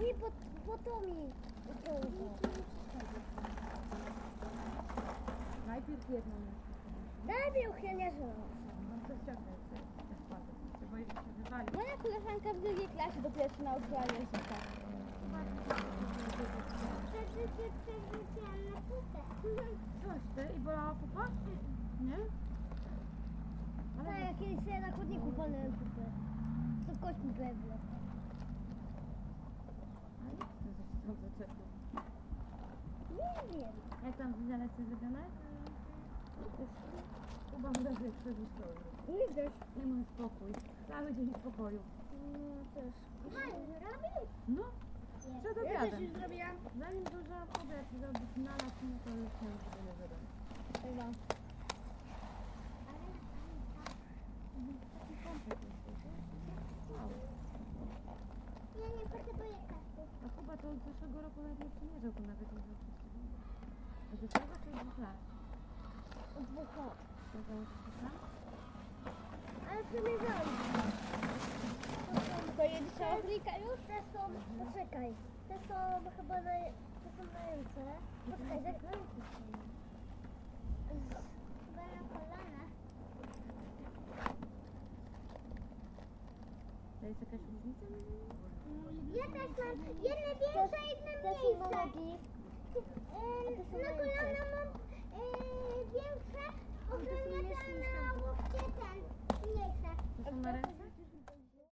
Nie, bo, bo to mi. Najpierw jedną. Mi ochroniarza. No to ściągnę te szpaty. Się boję, że się wywali. Moja koleżanka w drugiej klasie dopiero się nauczyła języka. Przeżycie, przeżycie, na pupę. Coś ty i bolała pupa? Nie? Ale Ale ja kiedyś sobie na chodniku palnąłem pupę. Pewnie. A nie wiem. Jak tam widelece zrobione? Kuba leży przed szkoły. Nie też. Nie mam spokój. Cały dzień w pokoju. No też. Fajnie, robisz? No, przed obiadem. już zrobiłam. Zanim duża obiad zrobić na las, no to już nie nie zrobię. Chyba. Ja nie potrzebuję karty. A Kuba to od zeszłego roku nawet nie przymierzał, bo nawet nie był Od zeszłego czy od dwóch lat? Od dwóch lat. Ale przymierzałam. To jest Afryka już? Te są, poczekaj. Te są chyba na, te są na ręce. Poczekaj, tak na ręce. Chyba na kolanach. To jest jakaś różnica? Też mam jedne większe, jedne mniejsze. Na kolana mam e, większe, ochroniacze, a na łokcie ten mniejsze.